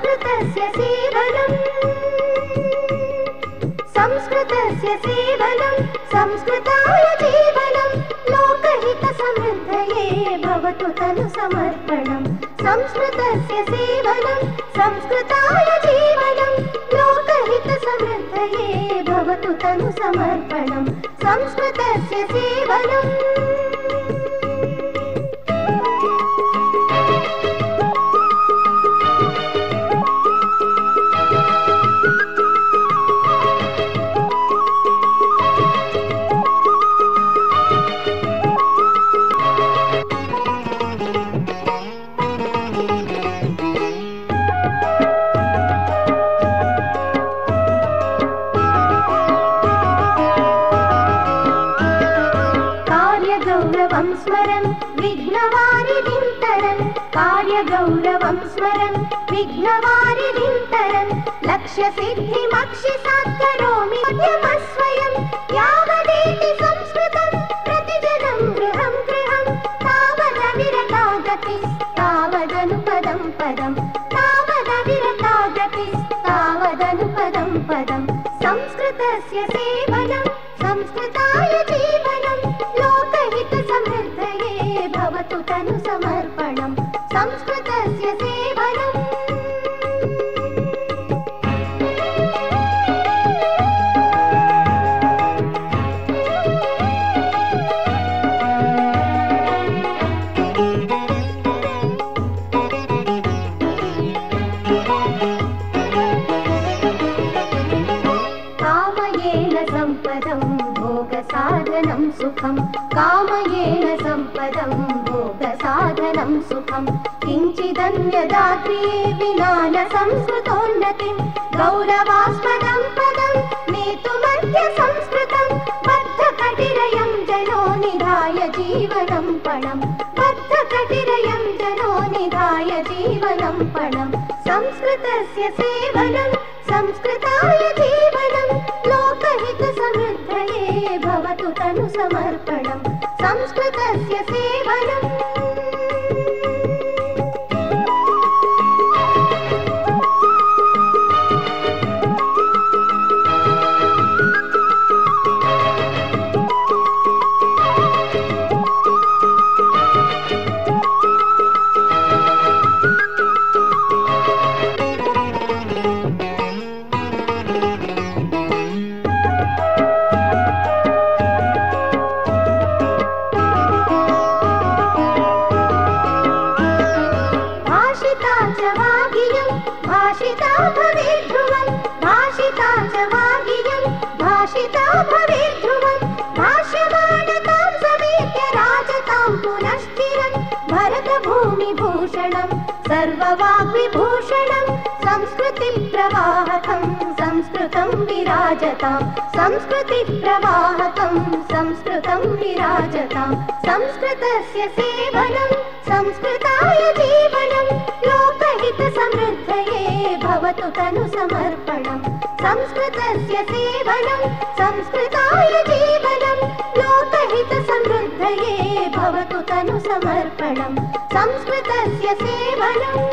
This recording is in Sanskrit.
संस्कृतस्य सेवनम्। संस्कृतस्य सेवनं संस्कृताय जीवनं लोकहितसमृद्धये भवतु तनु समर्पणम्। संस्कृतस्य सेवनं संस्कृताय जीवनं लोकहितसमृद्धये भवतु तनु समर्पणम्। संस्कृतस्य सेवनम् कार्यगौरवं स्मरन् विघ्नवारिदिन्तरन् कार्यगौरवं स्मरन् विघ्नवारिदिन्तरन् लक्ष्यसिद्धिमक्षि सात्करोमि स्वयं यावदेति संस्कृतं प्रतिजनं गृहं गृहं। तावदविरता गतिस्तावदनुपदं पदं। तावदविरता गतिस्तावदनुपदं पदं। संस्कृतस्य सेवनं संस्कृताय भवतु तनु समर्पणम् संस्कृतस्य सेवनम्। कामयेन सम्पदं भोगसाधनं सुखं कामयेन सम्पदं भोगसाधनं सुखं। किञ्चिदन्यदात्रिये विना न संस्कृतोन्नतिं गौरवास्पदं पदं नेतुमद्य संस्कृतं बद्धकटिरयं जनो निधाय जीवनं पणं। बद्धकटिरयं जनो निधाय जीवनं पणं। संस्कृतस्य सेवनं संस्कृताय जीवनं लोकहितसमृद्धये भवतु तनु समर्पणम् संस्कृतस्य भाषिता च वागियं भाषिता भवेत् ध्रुवं भाषिता च वागियं भाषिता भवेत् ध्रुवं भाष्यमाणतां समेत्य राजतां पुनश्चिरं भरतभूमिभूषणं सर्ववाग्विभूषणं संस्कृतिप्रवाहकं संस्कृतं विराजतां संस्कृतिप्रवाहकं संस्कृतं विराजतां संस्कृतस्य सेवनं संस्कृताय जीवनं भवतु तनु समर्पणम् संस्कृतस्य सेवनं संस्कृताय जीवनं लोकहितसमृद्धये भवतु तनु समर्पणम् संस्कृतस्य सेवनम्